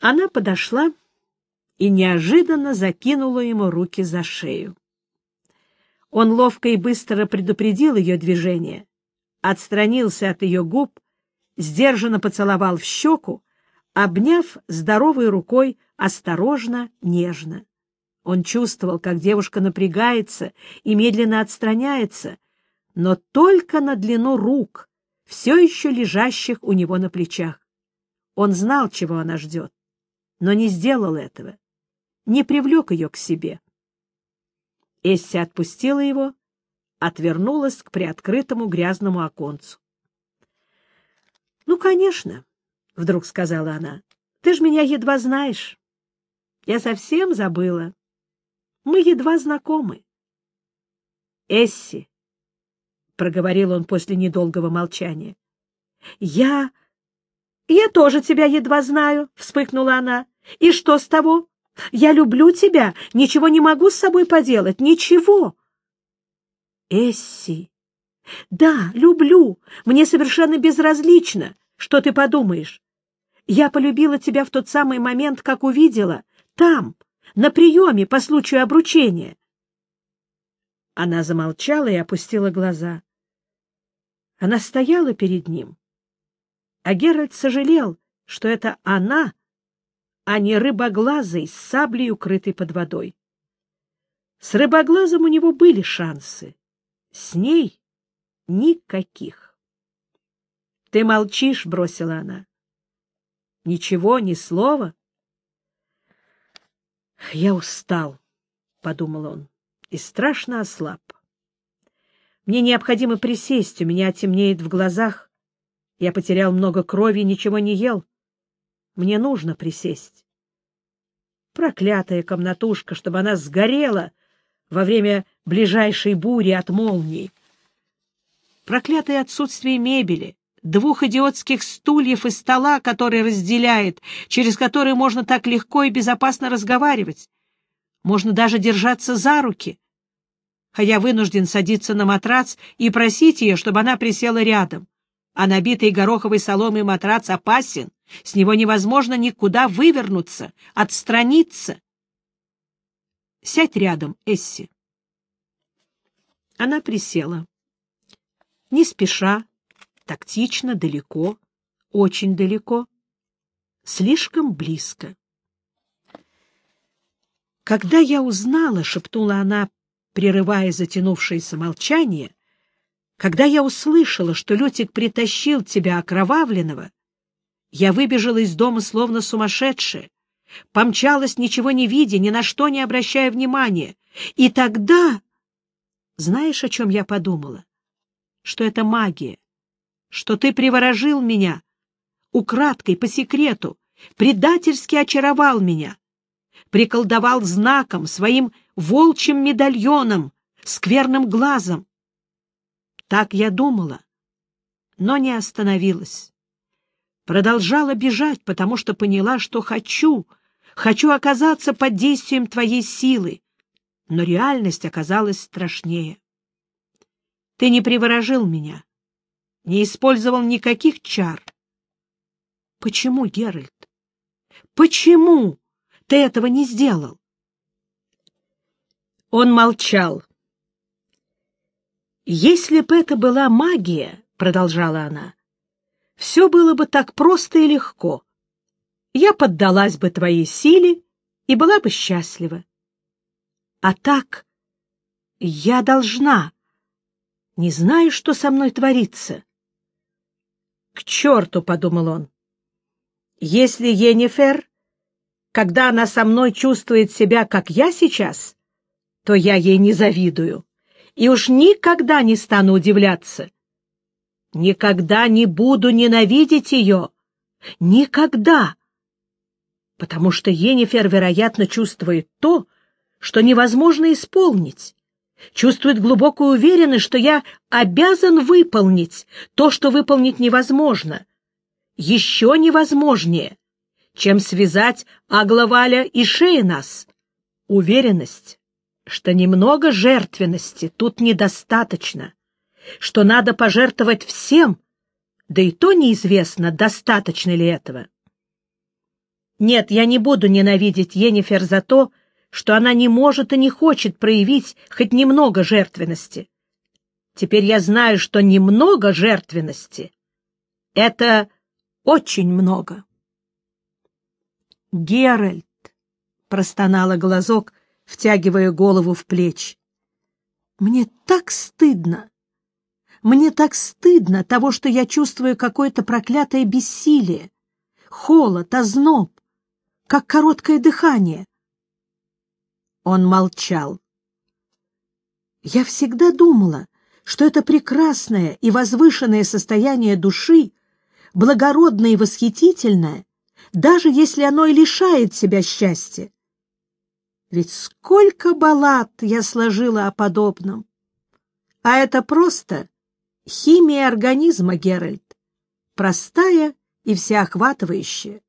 Она подошла и неожиданно закинула ему руки за шею. Он ловко и быстро предупредил ее движение, отстранился от ее губ, сдержанно поцеловал в щеку, обняв здоровой рукой осторожно, нежно. Он чувствовал, как девушка напрягается и медленно отстраняется, но только на длину рук, все еще лежащих у него на плечах. Он знал, чего она ждет, но не сделал этого, не привлек ее к себе. Эсси отпустила его, отвернулась к приоткрытому грязному оконцу. — Ну, конечно, — вдруг сказала она, — ты ж меня едва знаешь. Я совсем забыла. Мы едва знакомы. — Эсси, — проговорил он после недолгого молчания, — я... Я тоже тебя едва знаю, — вспыхнула она. — И что с того? Я люблю тебя, ничего не могу с собой поделать, ничего. Эсси. Да, люблю. Мне совершенно безразлично, что ты подумаешь. Я полюбила тебя в тот самый момент, как увидела, там, на приеме по случаю обручения. Она замолчала и опустила глаза. Она стояла перед ним, а Геральт сожалел, что это она, а не рыбоглазый с саблей, укрытой под водой. С рыбоглазом у него были шансы, с ней никаких. — Ты молчишь, — бросила она. — Ничего, ни слова. — Я устал, — подумал он, — и страшно ослаб. Мне необходимо присесть, у меня темнеет в глазах. Я потерял много крови и ничего не ел. Мне нужно присесть. Проклятая комнатушка, чтобы она сгорела во время ближайшей бури от молний. Проклятое отсутствие мебели, двух идиотских стульев и стола, который разделяет, через который можно так легко и безопасно разговаривать. Можно даже держаться за руки. А я вынужден садиться на матрац и просить ее, чтобы она присела рядом. А набитый гороховой соломой матрац опасен, с него невозможно никуда вывернуться, отстраниться. Сядь рядом, Эсси. Она присела. Не спеша, тактично, далеко, очень далеко, слишком близко. «Когда я узнала, — шепнула она, прерывая затянувшееся молчание, — когда я услышала, что Лютик притащил тебя окровавленного, я выбежала из дома словно сумасшедшая, помчалась, ничего не видя, ни на что не обращая внимания. И тогда... Знаешь, о чем я подумала? Что это магия, что ты приворожил меня, украдкой, по секрету, предательски очаровал меня, приколдовал знаком, своим волчьим медальоном, скверным глазом. Так я думала, но не остановилась. Продолжала бежать, потому что поняла, что хочу, хочу оказаться под действием твоей силы, но реальность оказалась страшнее. Ты не приворожил меня, не использовал никаких чар. Почему, Геральт? Почему ты этого не сделал? Он молчал. «Если бы это была магия, — продолжала она, — все было бы так просто и легко. Я поддалась бы твоей силе и была бы счастлива. А так я должна. Не знаю, что со мной творится. К черту, — подумал он. Если Енифер, когда она со мной чувствует себя, как я сейчас, то я ей не завидую и уж никогда не стану удивляться. Никогда не буду ненавидеть ее. Никогда. Потому что Енифер, вероятно, чувствует то, что невозможно исполнить, чувствует глубокую уверенность, что я обязан выполнить то, что выполнить невозможно, еще невозможнее, чем связать Агловаля и Шейнас. Уверенность, что немного жертвенности тут недостаточно, что надо пожертвовать всем, да и то неизвестно, достаточно ли этого. Нет, я не буду ненавидеть Енифер за то, что она не может и не хочет проявить хоть немного жертвенности. Теперь я знаю, что немного жертвенности — это очень много. Геральт, — простонала глазок, втягивая голову в плечи. Мне так стыдно. Мне так стыдно того, что я чувствую какое-то проклятое бессилие, холод, озноб, как короткое дыхание. Он молчал. Я всегда думала, что это прекрасное и возвышенное состояние души, благородное и восхитительное, даже если оно и лишает себя счастья. Ведь сколько баллад я сложила о подобном. А это просто химия организма, Геральт, простая и всеохватывающая.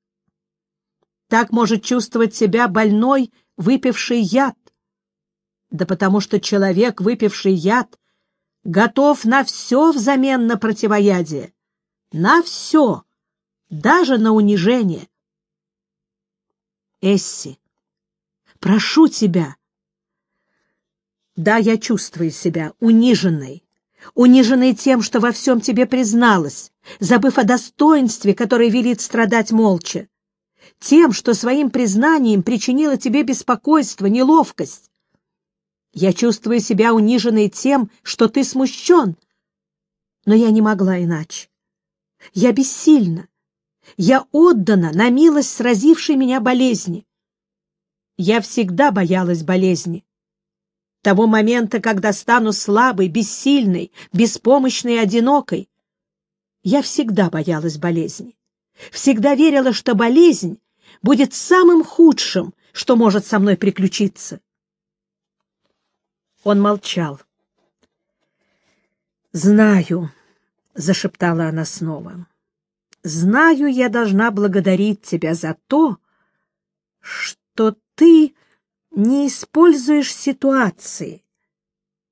Так может чувствовать себя больной, выпивший яд. Да потому что человек, выпивший яд, готов на все взамен на противоядие. На все, даже на унижение. Эсси, прошу тебя. Да, я чувствую себя униженной, униженной тем, что во всем тебе призналась, забыв о достоинстве, которое велит страдать молча, тем, что своим признанием причинила тебе беспокойство, неловкость. Я чувствую себя униженной тем, что ты смущен, но я не могла иначе. Я бессильна. Я отдана на милость сразившей меня болезни. Я всегда боялась болезни. Того момента, когда стану слабой, бессильной, беспомощной и одинокой. Я всегда боялась болезни. Всегда верила, что болезнь будет самым худшим, что может со мной приключиться. Он молчал. «Знаю», — зашептала она снова, — «знаю, я должна благодарить тебя за то, что ты не используешь ситуации,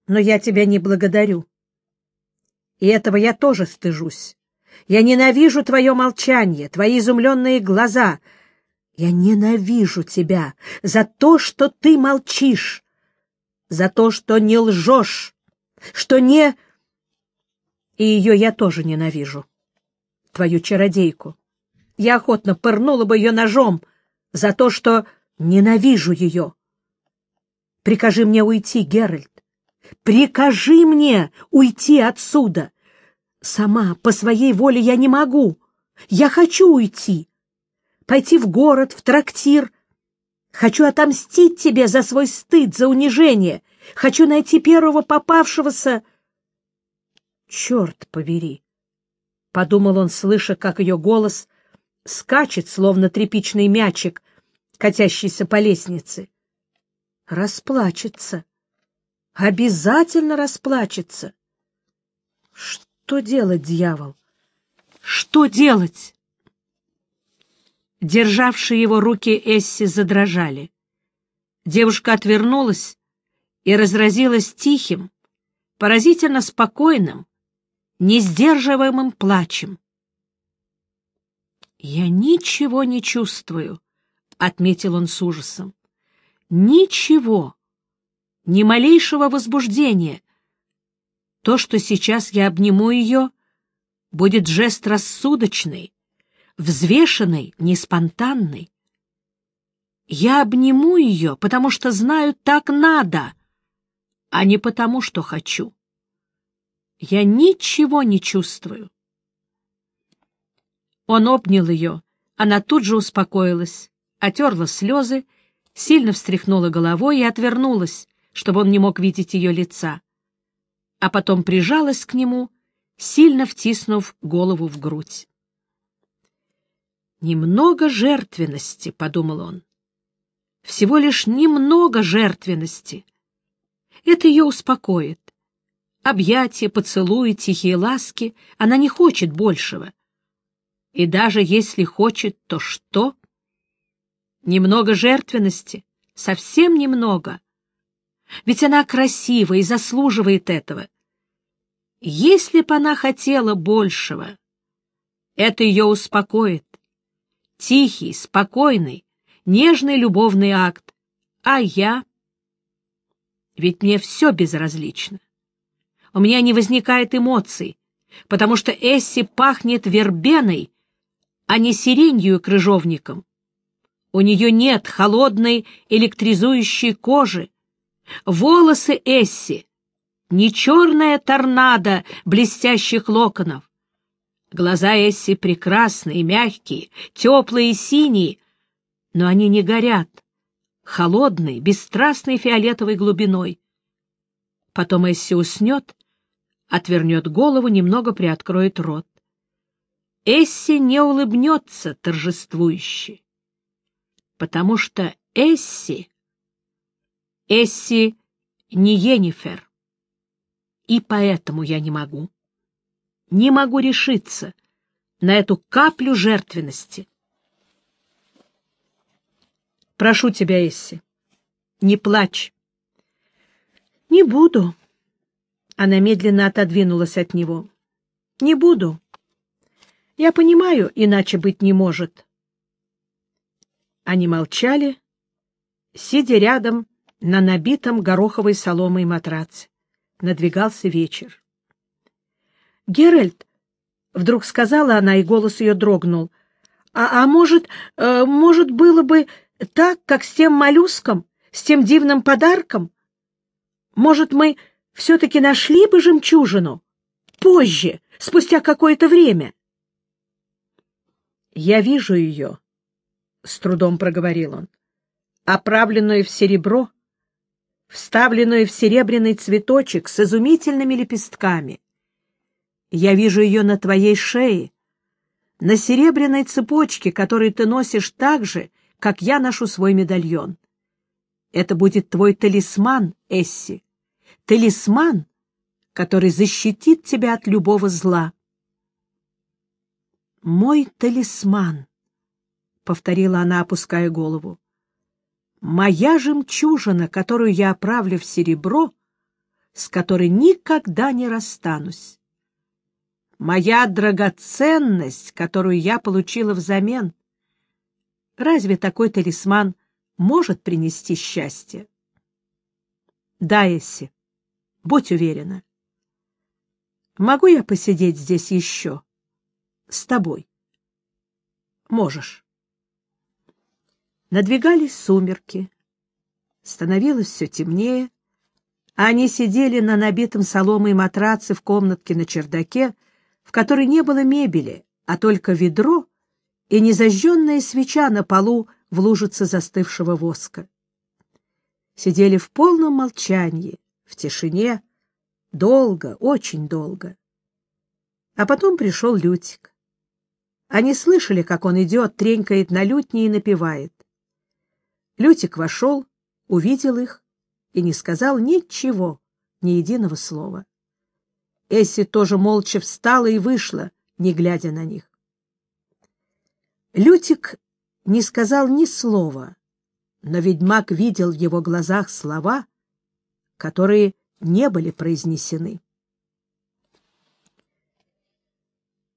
но я тебя не благодарю. И этого я тоже стыжусь. Я ненавижу твое молчание, твои изумленные глаза. Я ненавижу тебя за то, что ты молчишь, за то, что не лжешь, что не... И ее я тоже ненавижу, твою чародейку. Я охотно пырнула бы ее ножом за то, что ненавижу ее. Прикажи мне уйти, Геральт. Прикажи мне уйти отсюда. Сама, по своей воле, я не могу. Я хочу уйти. Пойти в город, в трактир, Хочу отомстить тебе за свой стыд, за унижение. Хочу найти первого попавшегося... Черт побери! — подумал он, слыша, как ее голос скачет, словно тряпичный мячик, катящийся по лестнице. Расплачется. Обязательно расплачется. Что делать, дьявол? Что делать? Державшие его руки Эсси задрожали. Девушка отвернулась и разразилась тихим, поразительно спокойным, несдерживаемым плачем. «Я ничего не чувствую», — отметил он с ужасом. «Ничего, ни малейшего возбуждения. То, что сейчас я обниму ее, будет жест рассудочный, взвешенной, не спонтанной. Я обниму ее, потому что знаю, так надо, а не потому, что хочу. Я ничего не чувствую. Он обнял ее, она тут же успокоилась, отерла слезы, сильно встряхнула головой и отвернулась, чтобы он не мог видеть ее лица, а потом прижалась к нему, сильно втиснув голову в грудь. Немного жертвенности, — подумал он. Всего лишь немного жертвенности. Это ее успокоит. Объятия, поцелуи, тихие ласки — она не хочет большего. И даже если хочет, то что? Немного жертвенности, совсем немного. Ведь она красива и заслуживает этого. Если б она хотела большего, это ее успокоит Тихий, спокойный, нежный любовный акт. А я? Ведь мне все безразлично. У меня не возникает эмоций, потому что Эсси пахнет вербеной, а не сиренью и крыжовником. У нее нет холодной электризующей кожи. Волосы Эсси — не черная торнадо блестящих локонов. Глаза Эсси прекрасные, мягкие, теплые и синие, но они не горят, холодной, бесстрастной фиолетовой глубиной. Потом Эсси уснет, отвернет голову, немного приоткроет рот. Эсси не улыбнется торжествующе, потому что Эсси... Эсси не Енифер, и поэтому я не могу. Не могу решиться на эту каплю жертвенности. Прошу тебя, Эсси, не плачь. Не буду. Она медленно отодвинулась от него. Не буду. Я понимаю, иначе быть не может. Они молчали, сидя рядом на набитом гороховой соломой матраце. Надвигался вечер. «Геральт!» — вдруг сказала она, и голос ее дрогнул. «А, а может, э, может, было бы так, как с тем моллюском, с тем дивным подарком? Может, мы все-таки нашли бы жемчужину? Позже, спустя какое-то время?» «Я вижу ее», — с трудом проговорил он, — «оправленную в серебро, вставленную в серебряный цветочек с изумительными лепестками. Я вижу ее на твоей шее, на серебряной цепочке, которую ты носишь так же, как я ношу свой медальон. Это будет твой талисман, Эсси, талисман, который защитит тебя от любого зла. «Мой талисман», — повторила она, опуская голову, — «моя жемчужина, которую я оправлю в серебро, с которой никогда не расстанусь моя драгоценность, которую я получила взамен. Разве такой талисман может принести счастье? Да, Эсси, будь уверена. Могу я посидеть здесь еще? С тобой? Можешь. Надвигались сумерки. Становилось все темнее, они сидели на набитом соломой матраце в комнатке на чердаке, в которой не было мебели, а только ведро и незажженная свеча на полу в лужице застывшего воска. Сидели в полном молчании, в тишине, долго, очень долго. А потом пришел Лютик. Они слышали, как он идет, тренькает на лютне и напевает. Лютик вошел, увидел их и не сказал ничего, ни единого слова. Эсси тоже молча встала и вышла, не глядя на них. Лютик не сказал ни слова, но ведьмак видел в его глазах слова, которые не были произнесены.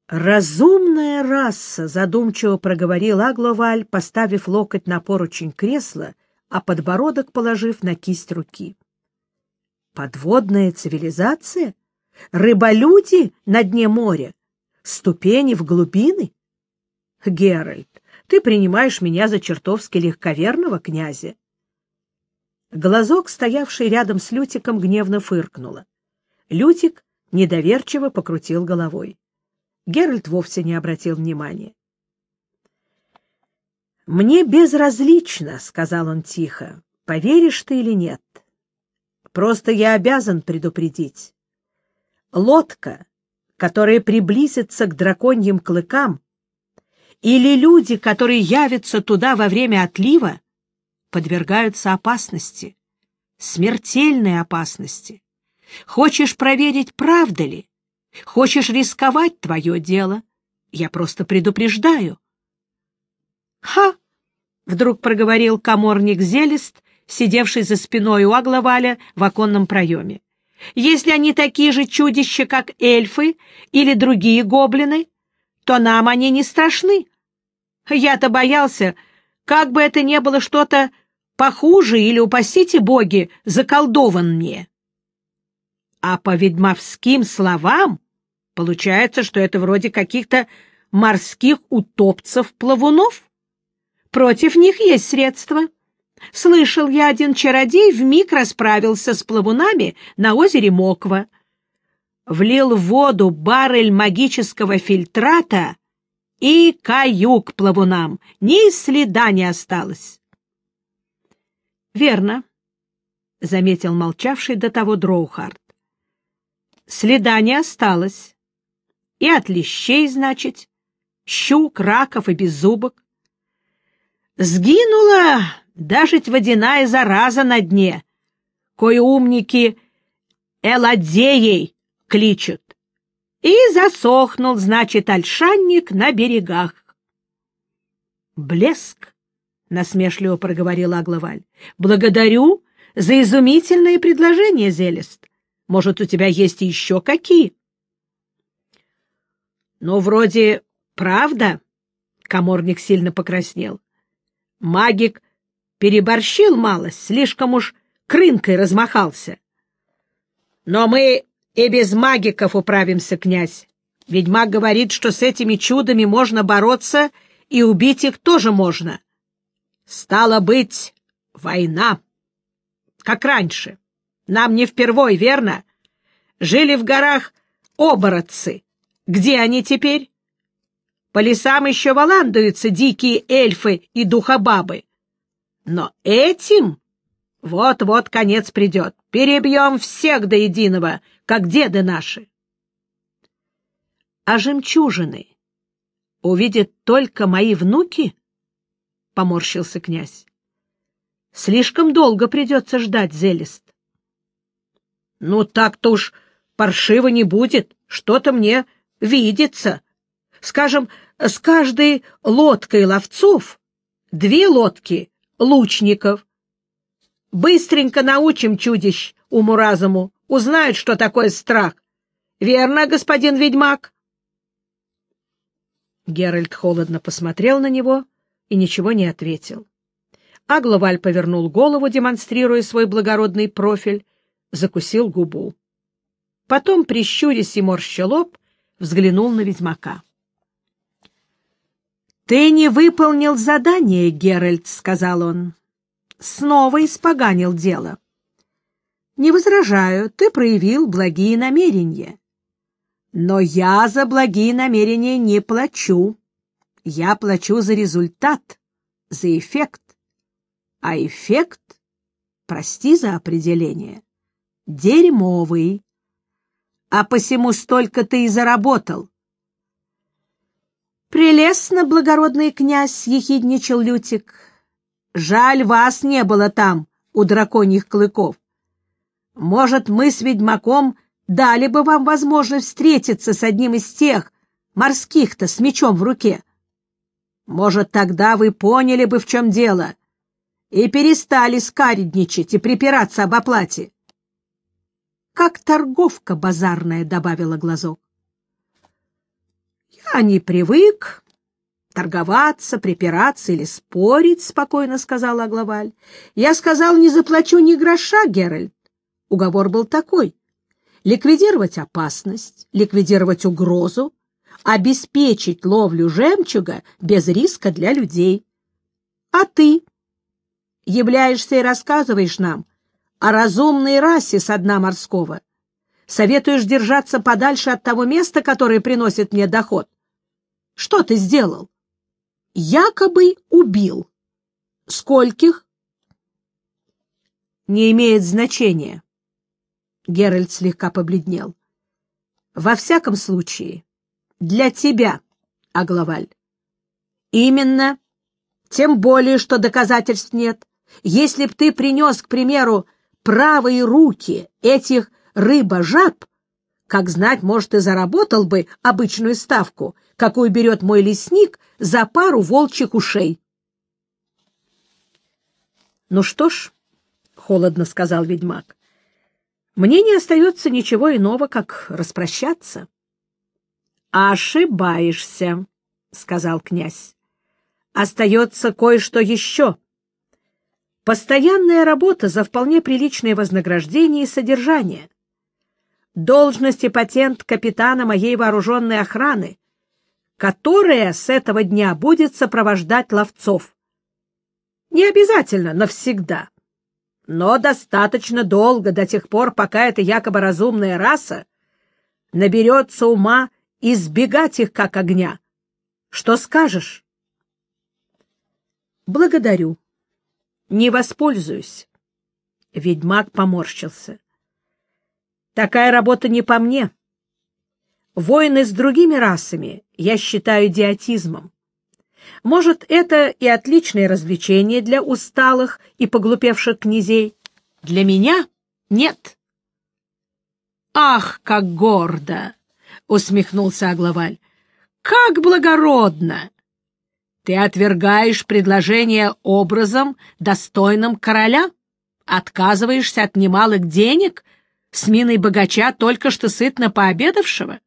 «Разумная раса!» — задумчиво проговорил Агловаль, поставив локоть на поручень кресла, а подбородок положив на кисть руки. «Подводная цивилизация?» Рыболюди на дне моря? Ступени в глубины? Геральт, ты принимаешь меня за чертовски легковерного князя. Глазок, стоявший рядом с Лютиком, гневно фыркнула. Лютик недоверчиво покрутил головой. Геральт вовсе не обратил внимания. «Мне безразлично», — сказал он тихо, — «поверишь ты или нет. Просто я обязан предупредить лодка, которая приблизится к драконьим клыкам, или люди, которые явятся туда во время отлива, подвергаются опасности, смертельной опасности. Хочешь проверить, правда ли? Хочешь рисковать твое дело? Я просто предупреждаю. — Ха! — вдруг проговорил коморник Зелест, сидевший за спиной у Агловаля в оконном проеме. Если они такие же чудища, как эльфы или другие гоблины, то нам они не страшны. Я-то боялся, как бы это не было что-то похуже или, упасите боги, заколдован мне. А по ведьмовским словам получается, что это вроде каких-то морских утопцев-плавунов. Против них есть средства. Слышал я, один чародей вмиг расправился с плавунами на озере Моква. Влил в воду баррель магического фильтрата и каюк плавунам. Ни следа не осталось. — Верно, — заметил молчавший до того Дроухард. — Следа не осталось. И от лещей, значит, щук, раков и беззубок. Сгинула даже водяная зараза на дне, кое умники Эладеей кличут. И засохнул, значит, ольшанник на берегах. «Блеск!» — насмешливо проговорила Агловаль. «Благодарю за изумительное предложение, Зелест. Может, у тебя есть еще какие?» «Ну, вроде правда?» — коморник сильно покраснел. Магик переборщил малость, слишком уж крынкой размахался. Но мы и без магиков управимся, князь. Ведьмак говорит, что с этими чудами можно бороться, и убить их тоже можно. Стало быть, война. Как раньше. Нам не впервой, верно? Жили в горах оборотцы. Где они теперь? По лесам еще валандуются дикие эльфы и духобабы. Но этим вот-вот конец придет. Перебьем всех до единого, как деды наши. А жемчужины увидят только мои внуки? — поморщился князь. — Слишком долго придется ждать, Зелест. — Ну, так-то уж паршиво не будет. Что-то мне видится. Скажем, с каждой лодкой ловцов две лодки лучников. Быстренько научим чудищ уму-разуму, узнают, что такое страх. Верно, господин ведьмак? Геральт холодно посмотрел на него и ничего не ответил. Агловаль повернул голову, демонстрируя свой благородный профиль, закусил губу. Потом, прищурясь и морща лоб, взглянул на ведьмака. «Ты не выполнил задание, Геральт», — сказал он. «Снова испоганил дело». «Не возражаю, ты проявил благие намерения. Но я за благие намерения не плачу. Я плачу за результат, за эффект. А эффект, прости за определение, дерьмовый. А посему столько ты и заработал. «Прелестно, благородный князь!» — ехидничал Лютик. «Жаль, вас не было там, у драконьих клыков. Может, мы с ведьмаком дали бы вам возможность встретиться с одним из тех, морских-то, с мечом в руке. Может, тогда вы поняли бы, в чем дело, и перестали скаредничать и припираться об оплате. Как торговка базарная, — добавила глазок. — Я не привык торговаться, припираться или спорить, — спокойно сказала Агловаль. — Я сказал, не заплачу ни гроша, Геральт. Уговор был такой — ликвидировать опасность, ликвидировать угрозу, обеспечить ловлю жемчуга без риска для людей. А ты являешься и рассказываешь нам о разумной расе со дна морского. Советуешь держаться подальше от того места, которое приносит мне доход. Что ты сделал? Якобы убил. Скольких? Не имеет значения. Геральт слегка побледнел. Во всяком случае, для тебя, Агловаль. Именно. Тем более, что доказательств нет. Если б ты принес, к примеру, правые руки этих рыба-жаб, как знать, может, и заработал бы обычную ставку, какую берет мой лесник за пару волчьих ушей. — Ну что ж, — холодно сказал ведьмак, — мне не остается ничего иного, как распрощаться. — Ошибаешься, — сказал князь. остается кое-что еще. Постоянная работа за вполне приличное вознаграждение и содержание. Должность и патент капитана моей вооруженной охраны, которая с этого дня будет сопровождать ловцов. Не обязательно навсегда, но достаточно долго, до тех пор, пока эта якобы разумная раса наберется ума избегать их как огня. Что скажешь? Благодарю. Не воспользуюсь. Ведьмак поморщился. Такая работа не по мне. Войны с другими расами я считаю идиотизмом. Может, это и отличное развлечение для усталых и поглупевших князей. Для меня нет. «Ах, как гордо!» — усмехнулся Агловаль. «Как благородно! Ты отвергаешь предложение образом, достойным короля? Отказываешься от немалых денег с миной богача, только что сытно пообедавшего?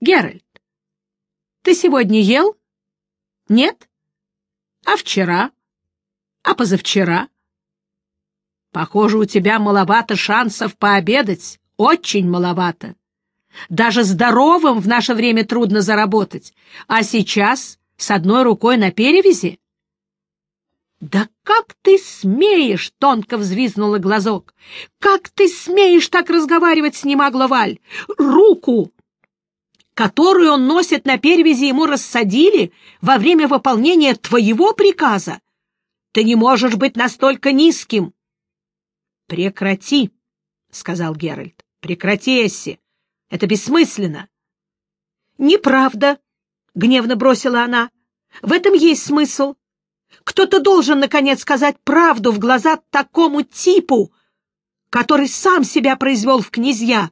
Геральт, ты сегодня ел? Нет? А вчера? А позавчера? Похоже, у тебя маловато шансов пообедать, очень маловато. Даже здоровым в наше время трудно заработать, а сейчас с одной рукой на перевязи? «Да как ты смеешь!» — тонко взвизнула глазок. «Как ты смеешь так разговаривать с ним, Агловаль? Руку которую он носит на перевязи, ему рассадили во время выполнения твоего приказа. Ты не можешь быть настолько низким. — Прекрати, — сказал Геральт. — Прекрати, Эсси. Это бессмысленно. — Неправда, — гневно бросила она. — В этом есть смысл. Кто-то должен, наконец, сказать правду в глаза такому типу, который сам себя произвел в князья,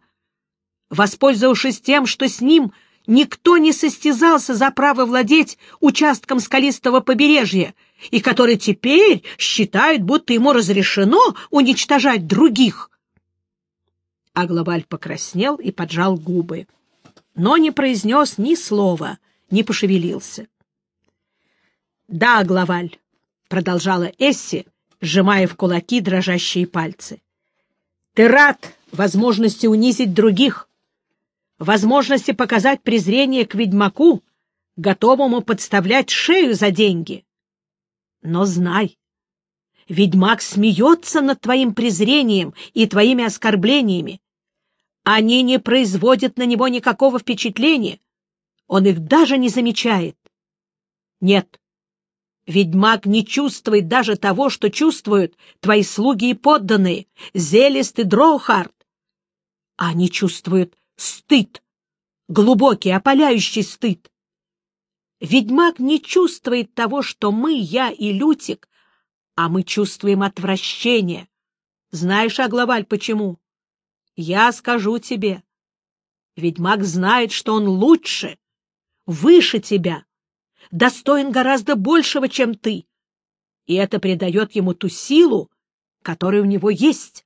воспользовавшись тем, что с ним никто не состязался за право владеть участком скалистого побережья, и который теперь считает, будто ему разрешено уничтожать других. Агловаль покраснел и поджал губы, но не произнес ни слова, не пошевелился. — Да, Агловаль, — продолжала Эсси, сжимая в кулаки дрожащие пальцы, — ты рад возможности унизить других, возможности показать презрение к ведьмаку, готовому подставлять шею за деньги. Но знай, ведьмак смеется над твоим презрением и твоими оскорблениями. Они не производят на него никакого впечатления, он их даже не замечает. Нет, ведьмак не чувствует даже того, что чувствуют твои слуги и подданные, Зелест и Дроухард. Они чувствуют стыд, глубокий, опаляющий стыд. Ведьмак не чувствует того, что мы, я и Лютик, а мы чувствуем отвращение. Знаешь, Агловаль, почему? Я скажу тебе. Ведьмак знает, что он лучше, выше тебя, достоин гораздо большего, чем ты, и это придает ему ту силу, которая у него есть.